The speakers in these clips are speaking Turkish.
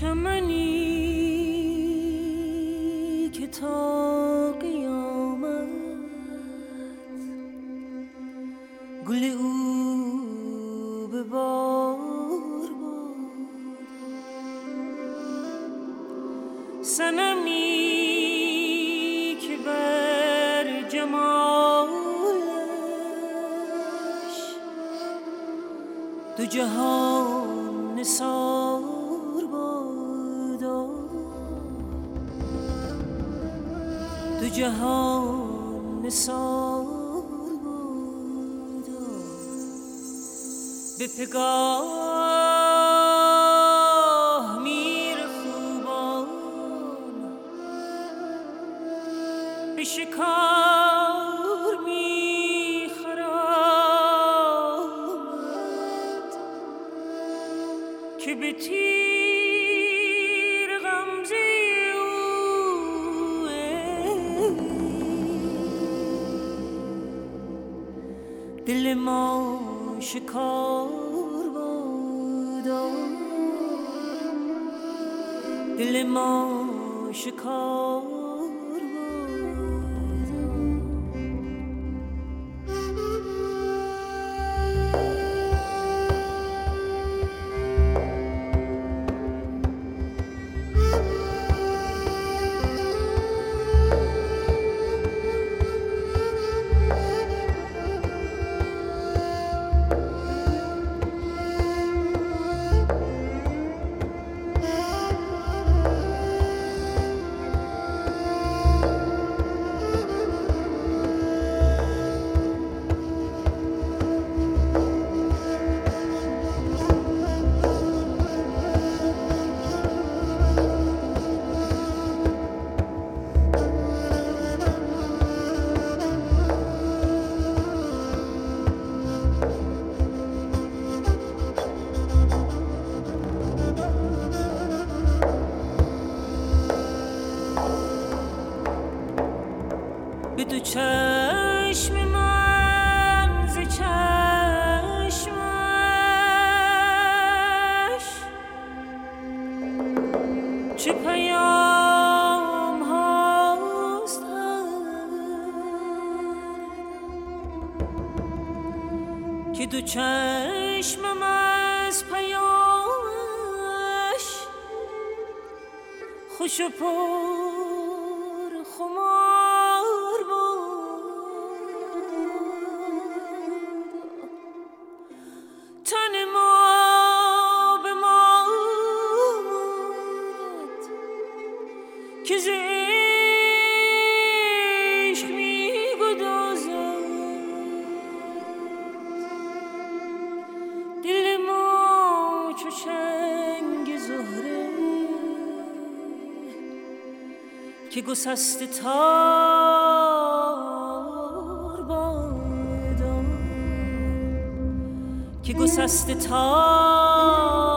چمنی که تا to go. چشمم از پیامش خوش پر که گسسته تار بادم که گسسته تار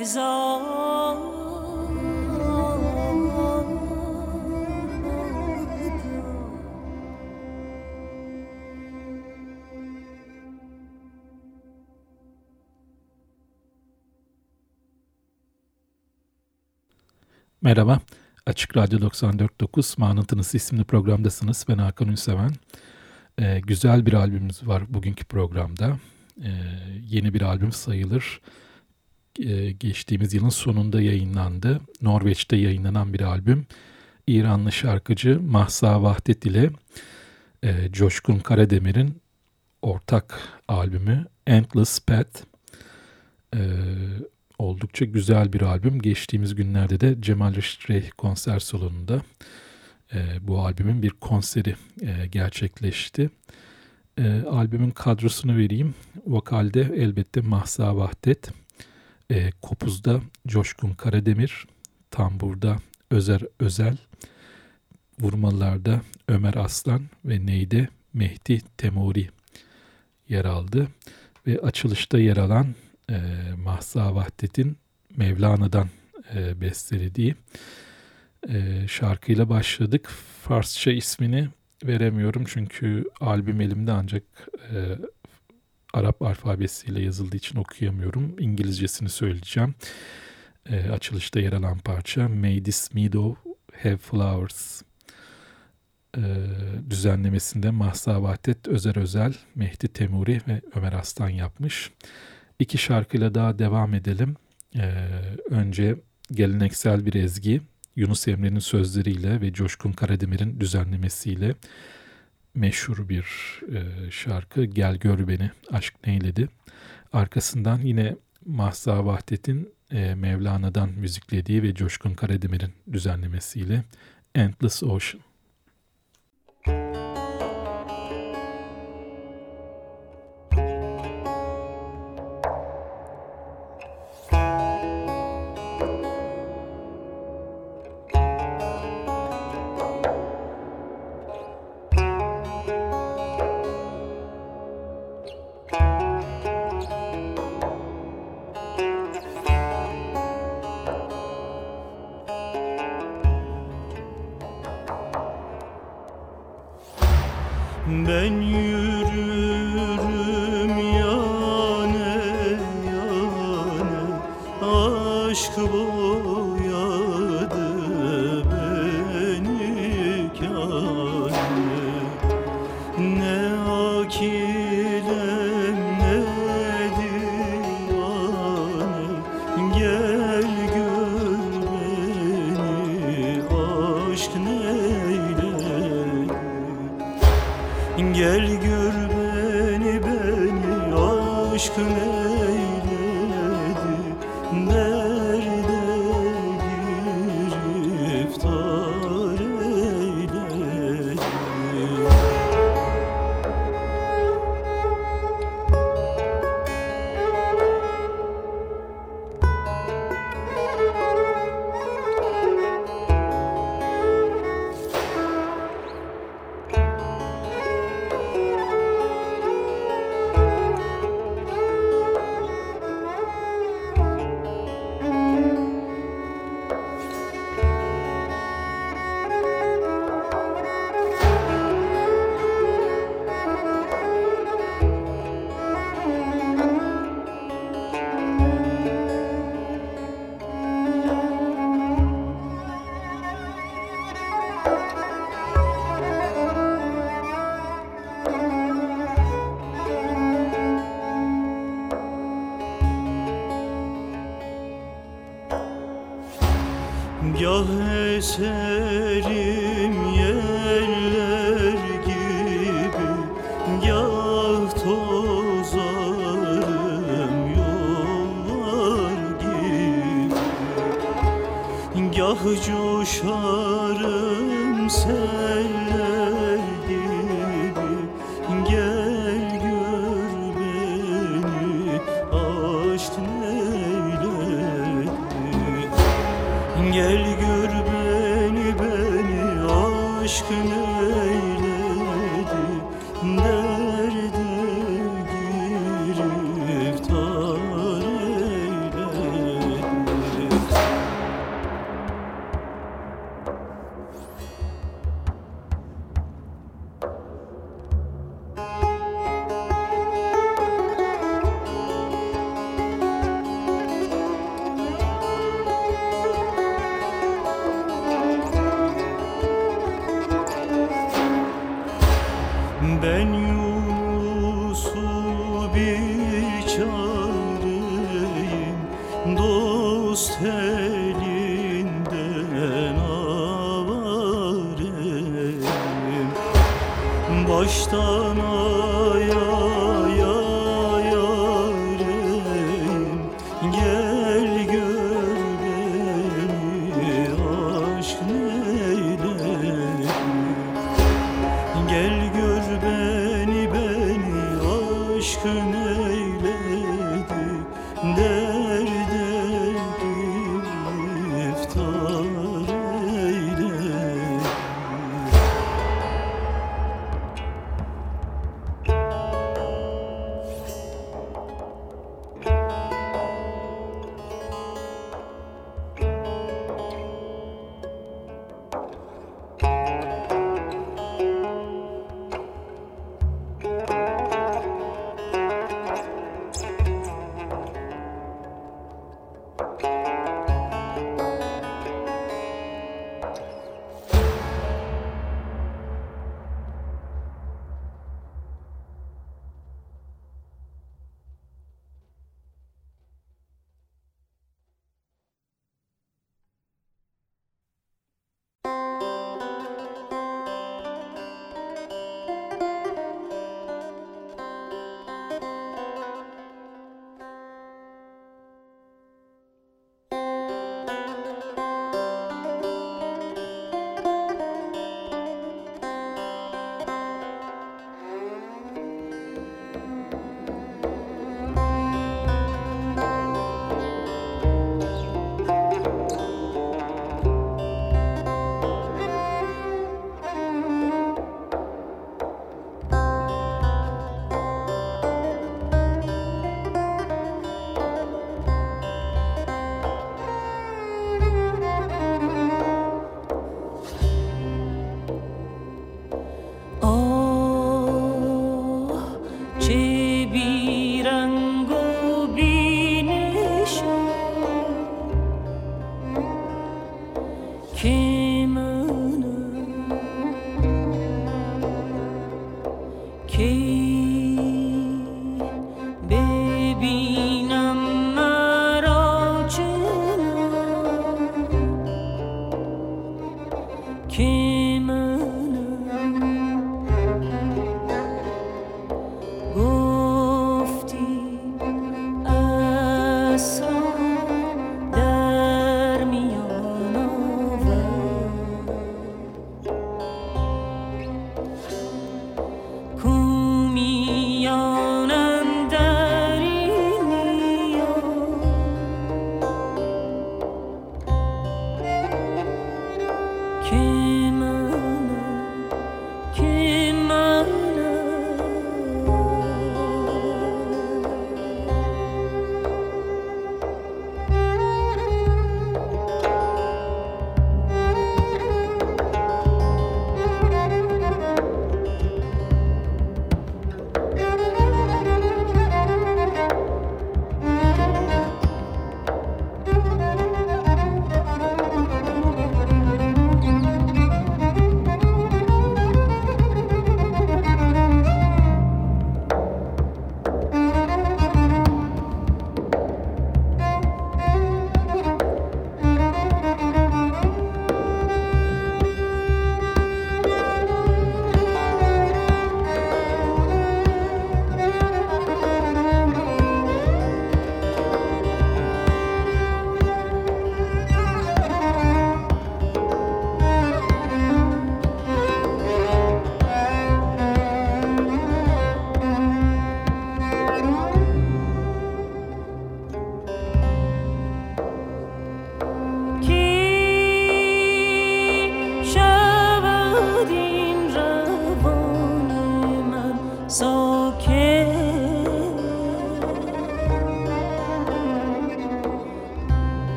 هزار Merhaba, Açık Radyo 94.9 Manıntınız isimli programdasınız. Ben Hakan Ünseven. Ee, güzel bir albümümüz var bugünkü programda. Ee, yeni bir albüm sayılır. Ee, geçtiğimiz yılın sonunda yayınlandı. Norveç'te yayınlanan bir albüm. İranlı şarkıcı Mahsa Vahdet ile e, Coşkun Karademir'in ortak albümü Endless Path. Ee, oldukça güzel bir albüm. Geçtiğimiz günlerde de Cemal Reşit Rey konser salonunda e, bu albümün bir konseri e, gerçekleşti. E, albümün kadrosunu vereyim. Vokalde elbette Mahsa Vahdet, e, Kopuz'da Coşkun Karademir, Tambur'da Özer Özel, Vurmalılar'da Ömer Aslan ve Ney'de Mehdi Temuri yer aldı. Ve açılışta yer alan e, Mahsa Vahdet'in Mevlana'dan e, bestelediği e, şarkıyla başladık. Farsça ismini veremiyorum çünkü albüm elimde ancak e, Arap alfabesiyle yazıldığı için okuyamıyorum. İngilizcesini söyleyeceğim. E, açılışta yer alan parça May This Meadow Have Flowers e, düzenlemesinde Mahsa Vahdet Özer Özel, Mehdi Temuri ve Ömer Aslan yapmış. İki şarkıyla daha devam edelim. Ee, önce geleneksel bir ezgi Yunus Emre'nin sözleriyle ve Coşkun Karademir'in düzenlemesiyle meşhur bir e, şarkı Gel Gör Beni Aşk Neyledi. Arkasından yine Mahsa Vahdet'in e, Mevlana'dan müziklediği ve Coşkun Karademir'in düzenlemesiyle Endless Ocean. nhớ Gel gör beni beni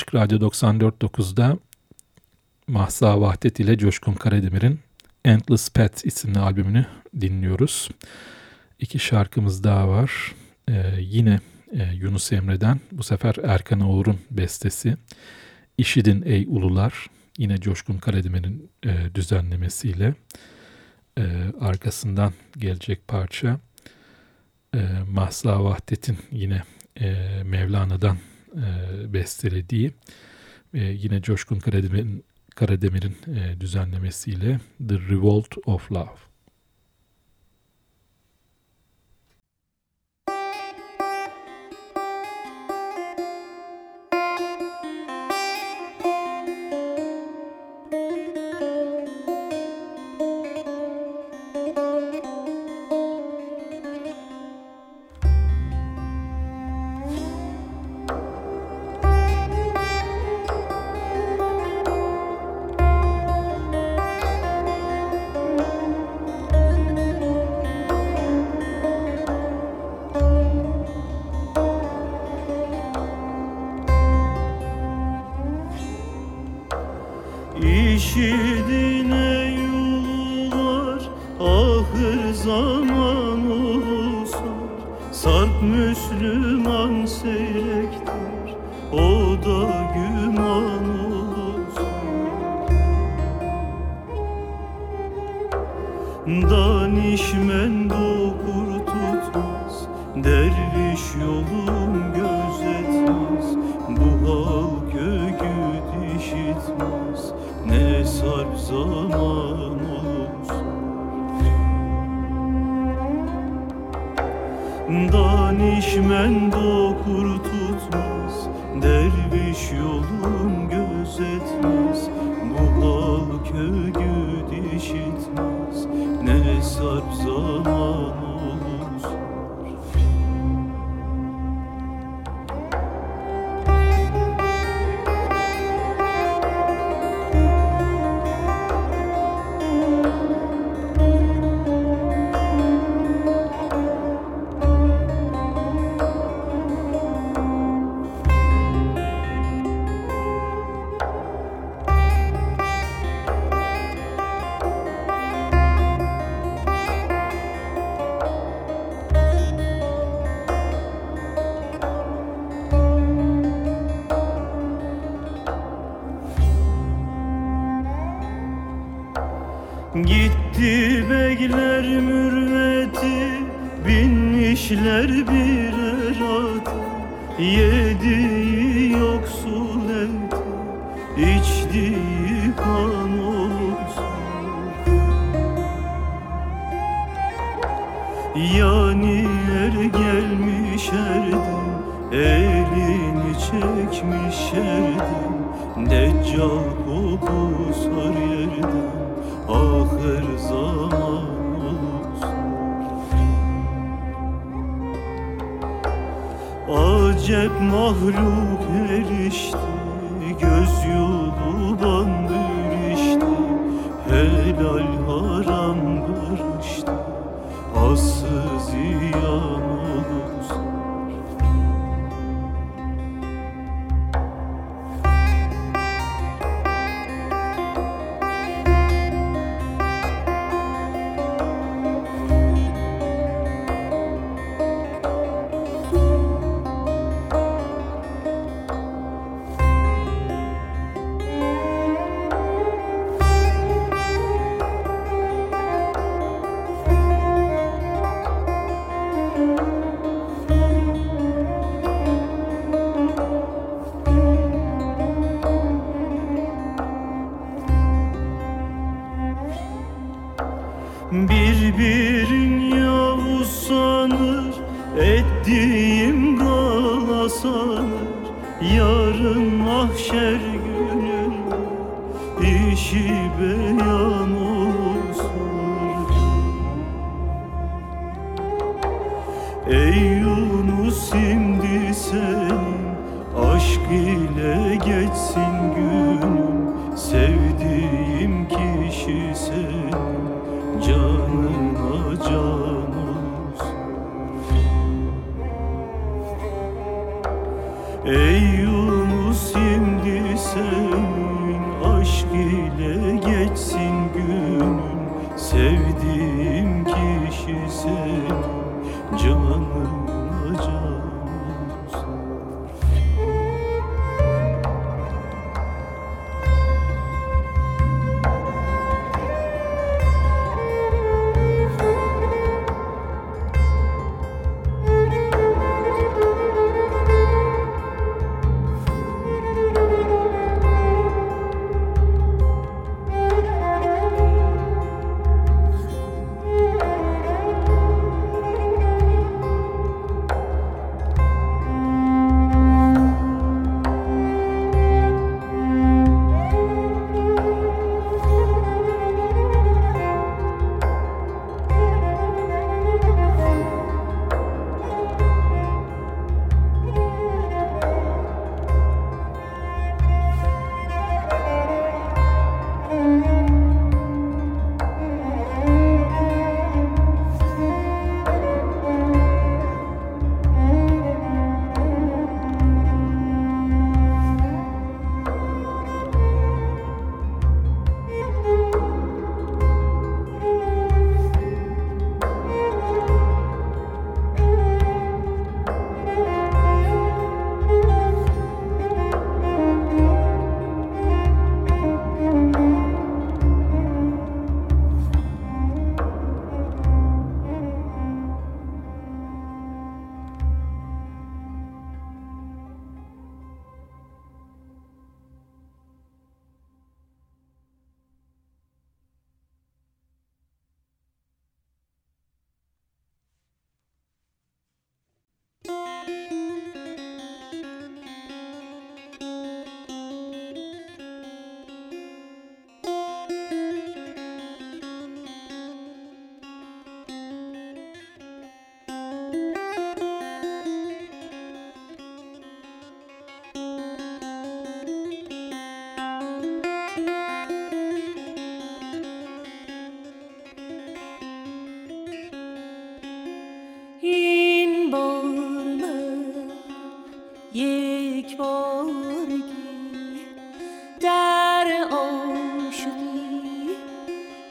Açık Radyo 94.9'da Mahsa Vahdet ile Coşkun Karademir'in Endless Pet isimli albümünü dinliyoruz. İki şarkımız daha var. Ee, yine e, Yunus Emre'den bu sefer Erkan Oğur'un bestesi. İşidin Ey Ulular yine Coşkun Karademir'in e, düzenlemesiyle e, arkasından gelecek parça e, Mahsa Vahdet'in yine e, Mevlana'dan e, bestelediği ve yine Coşkun Karademir'in Karademir'in e, düzenlemesiyle The Revolt of Love.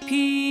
peace.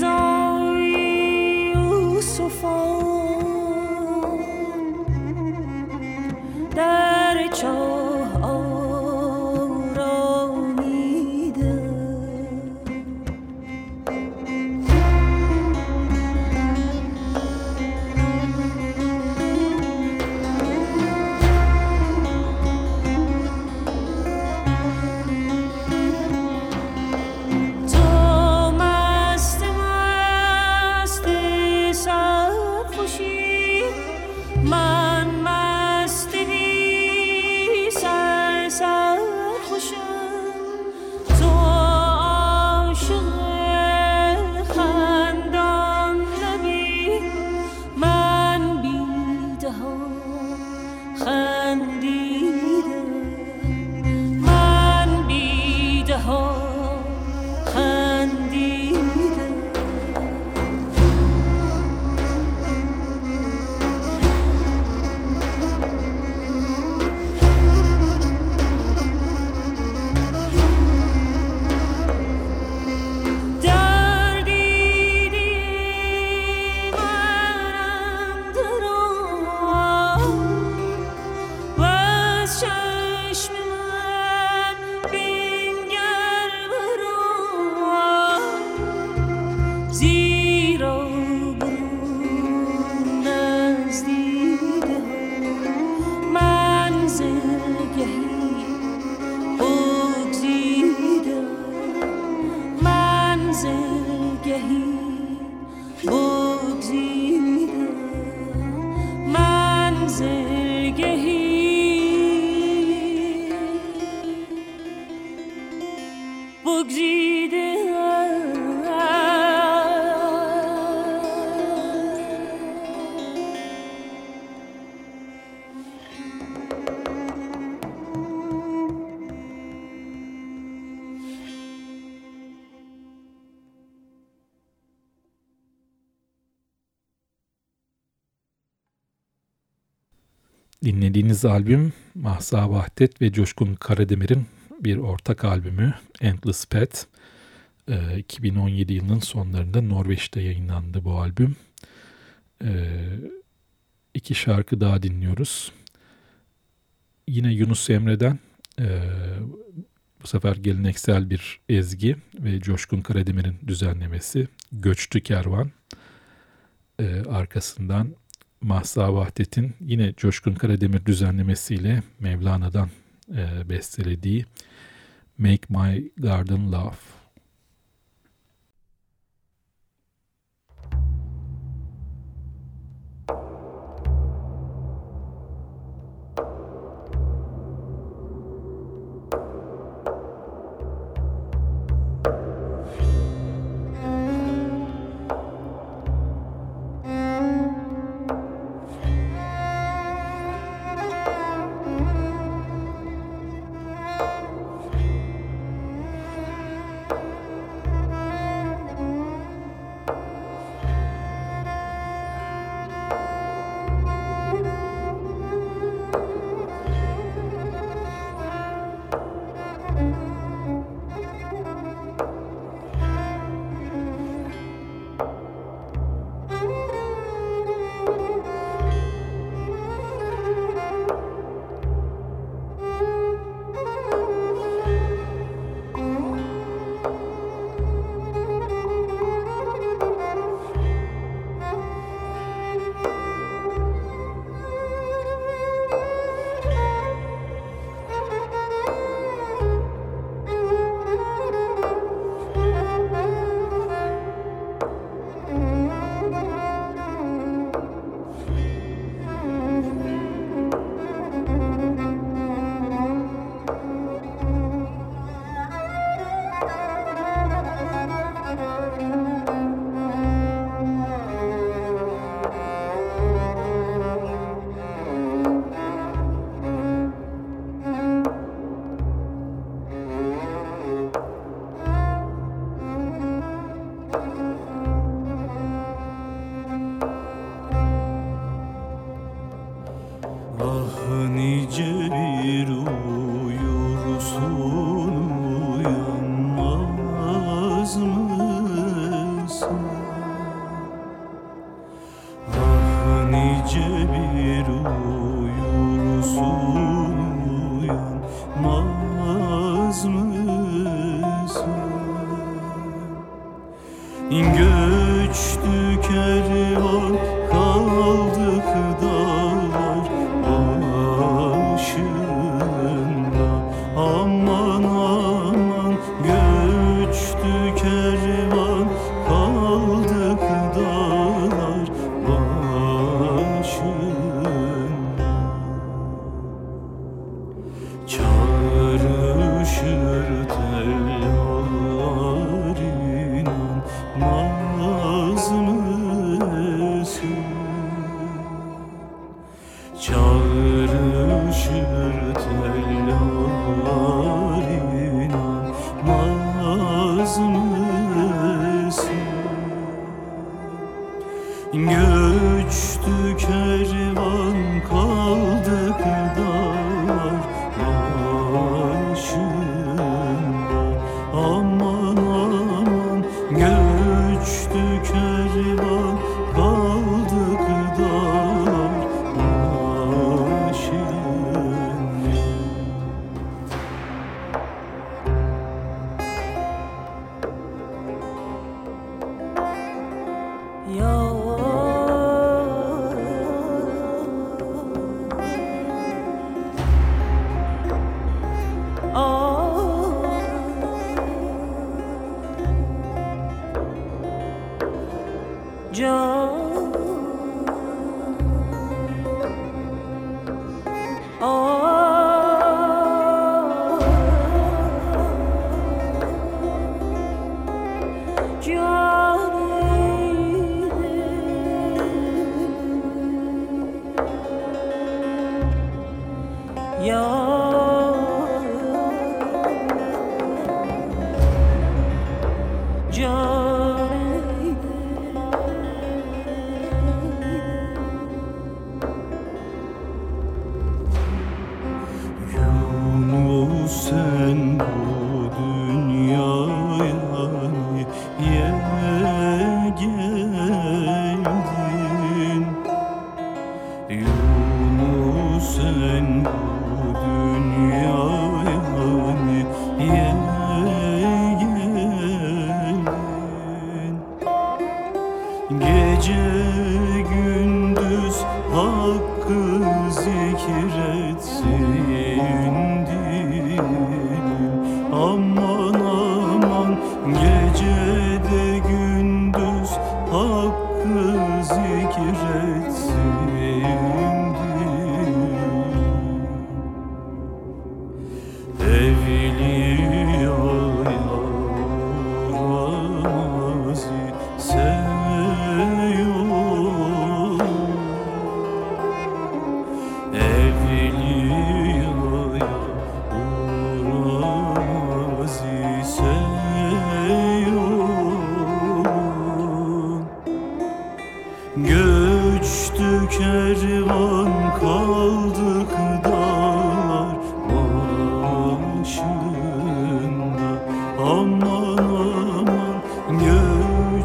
sorry, eu sou. Dinlediğiniz albüm Mahsa Vahdet ve Coşkun Karademir'in bir ortak albümü Endless Path. Ee, 2017 yılının sonlarında Norveç'te yayınlandı bu albüm. Ee, iki şarkı daha dinliyoruz. Yine Yunus Emre'den e, bu sefer geleneksel bir ezgi ve Coşkun Karademir'in düzenlemesi Göçtü Kervan. Ee, arkasından Mahsa Vahdet'in yine Coşkun Karademir düzenlemesiyle Mevlana'dan e, bestelediği Make My Garden Love. Göçtük kervan kaldık dağlar جانیده.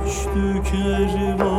düştü kervan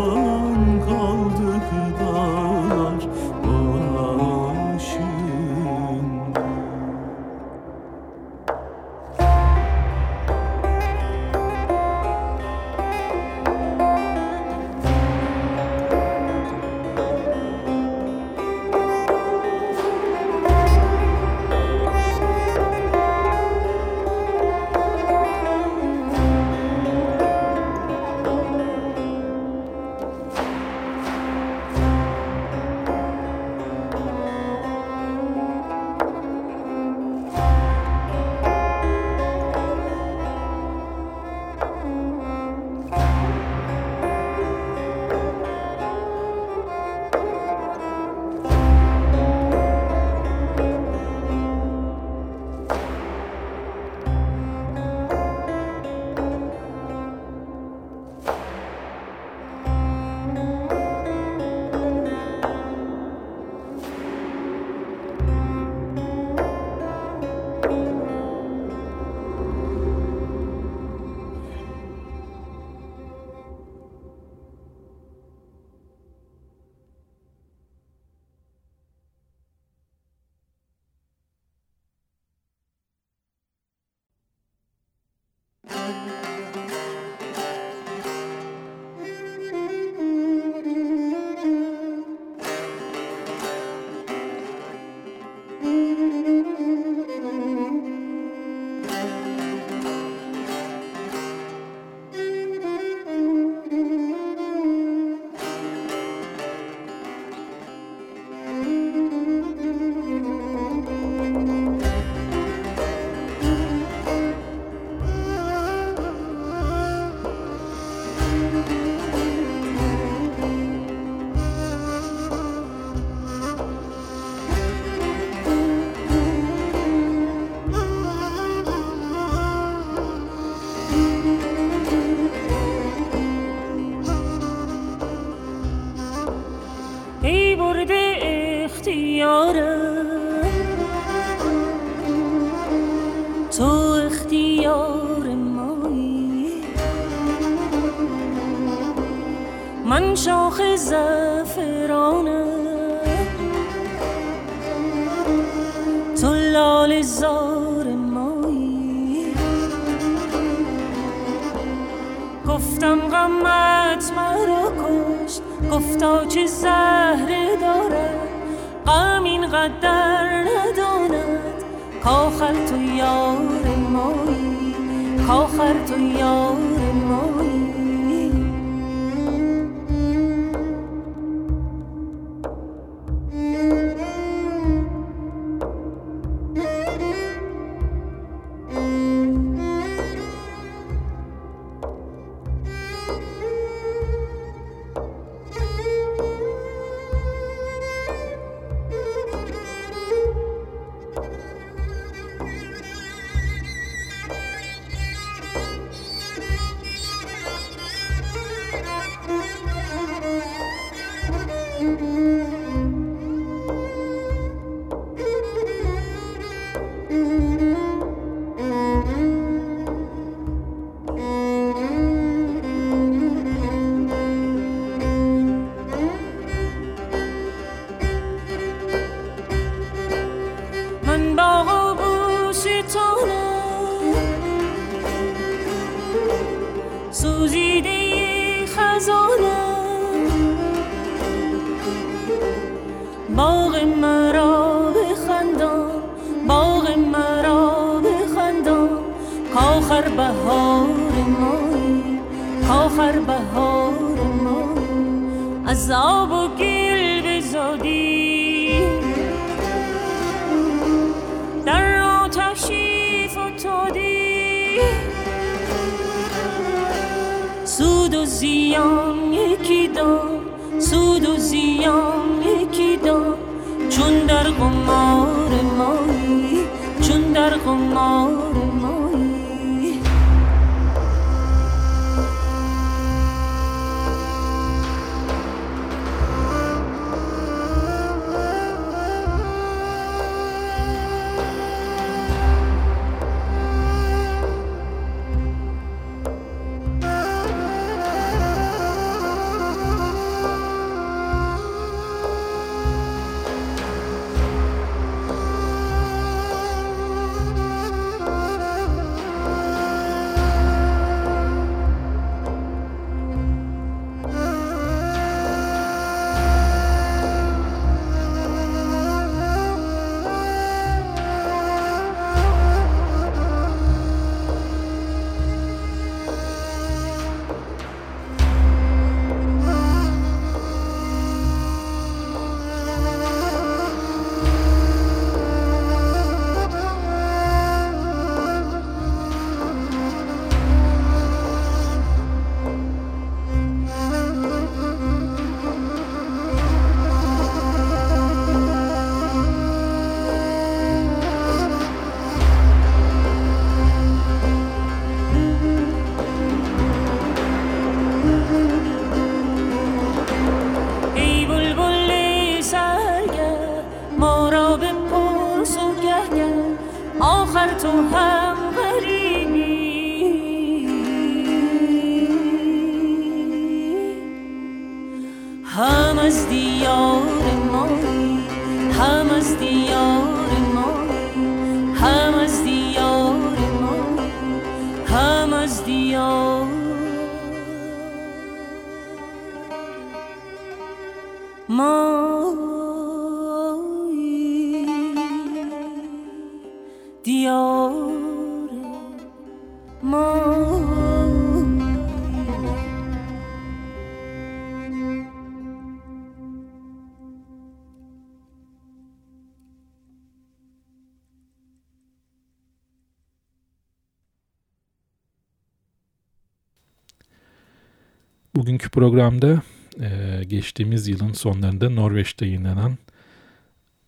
Bugünkü programda e, geçtiğimiz yılın sonlarında Norveç'te yayınlanan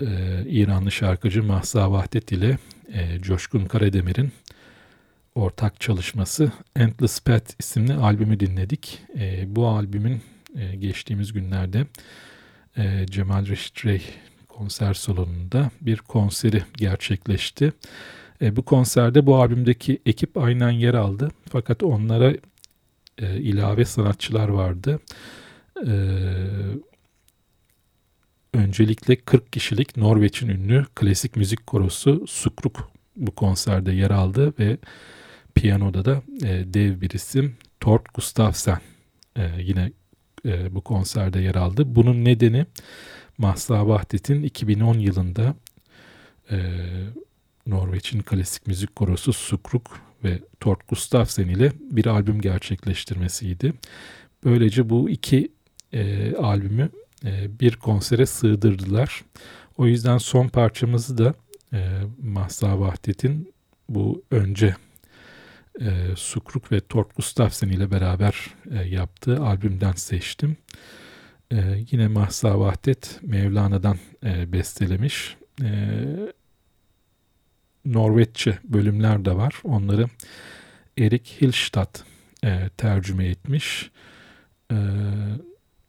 e, İranlı şarkıcı Mahsa Vahdet ile e, Coşkun Karademir'in ortak çalışması Endless Path isimli albümü dinledik. E, bu albümün e, geçtiğimiz günlerde e, Cemal Reşit Rey konser salonunda bir konseri gerçekleşti. E, bu konserde bu albümdeki ekip aynen yer aldı. Fakat onlara e, ilave sanatçılar vardı. E, öncelikle 40 kişilik Norveç'in ünlü klasik müzik korosu Sukruk bu konserde yer aldı ve piyanoda da e, dev bir isim Tort Gustafsson e, yine e, bu konserde yer aldı. Bunun nedeni Mahsa Vahdet'in 2010 yılında e, Norveç'in klasik müzik korosu Sukruk ve Tort Gustafsson ile bir albüm gerçekleştirmesiydi. Böylece bu iki e, albümü e, bir konsere sığdırdılar. O yüzden son parçamızı da e, Mahsa Vahdet'in bu önce e, Sukruk ve Tort Gustafsson ile beraber e, yaptığı albümden seçtim. E, yine Mahsa Vahdet Mevlana'dan e, bestelemiş. E, Norveççe bölümler de var. Onları Erik Hilstad e, tercüme etmiş. E,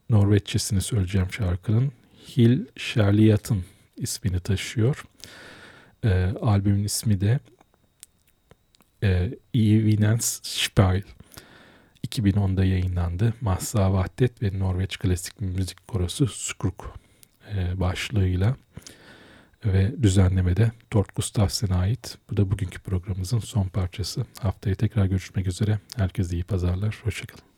Norveççesini söyleyeceğim şarkının. Hil Şerliyat'ın ismini taşıyor. E, albümün ismi de e, Evinens Spiel. 2010'da yayınlandı. Mahsa Vahdet ve Norveç Klasik Müzik Korosu Skruk e, başlığıyla ve düzenlemede Tort Gustafsson'a ait. Bu da bugünkü programımızın son parçası. Haftaya tekrar görüşmek üzere. Herkese iyi pazarlar. Hoşçakalın.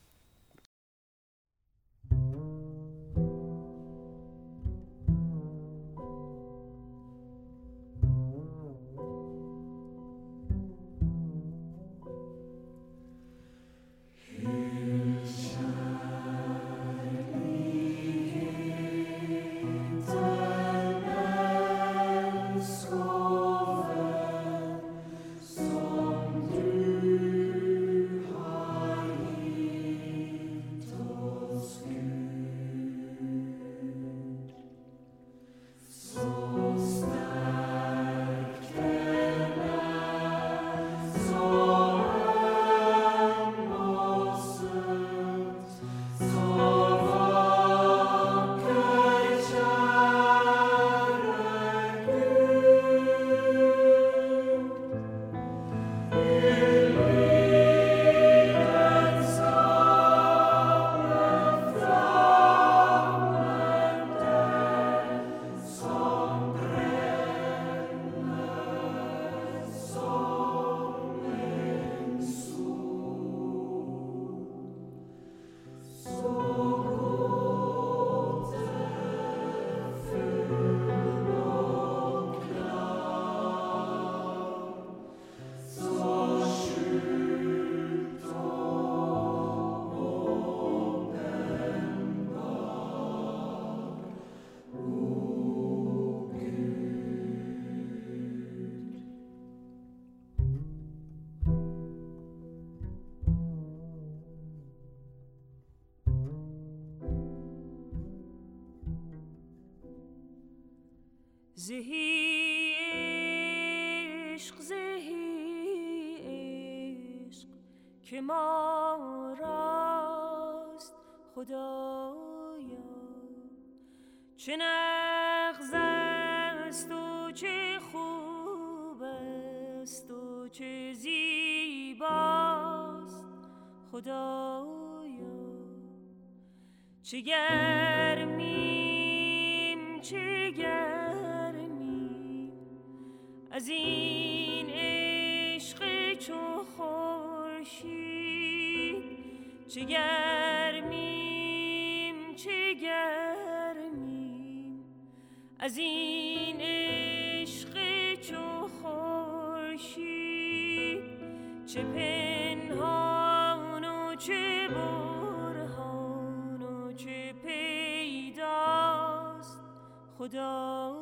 زهی عشق زهی عشق که ما راست خدایا. چه نغز است و چه خوب است و چه زیباست خدایا. چه گرمیم چه گرمیم از این عشق چو خورشید چه گرمیم چه گرمیم. از این عشق چو خورشید چه پنهان و چه برهان و چه پیداست. خدا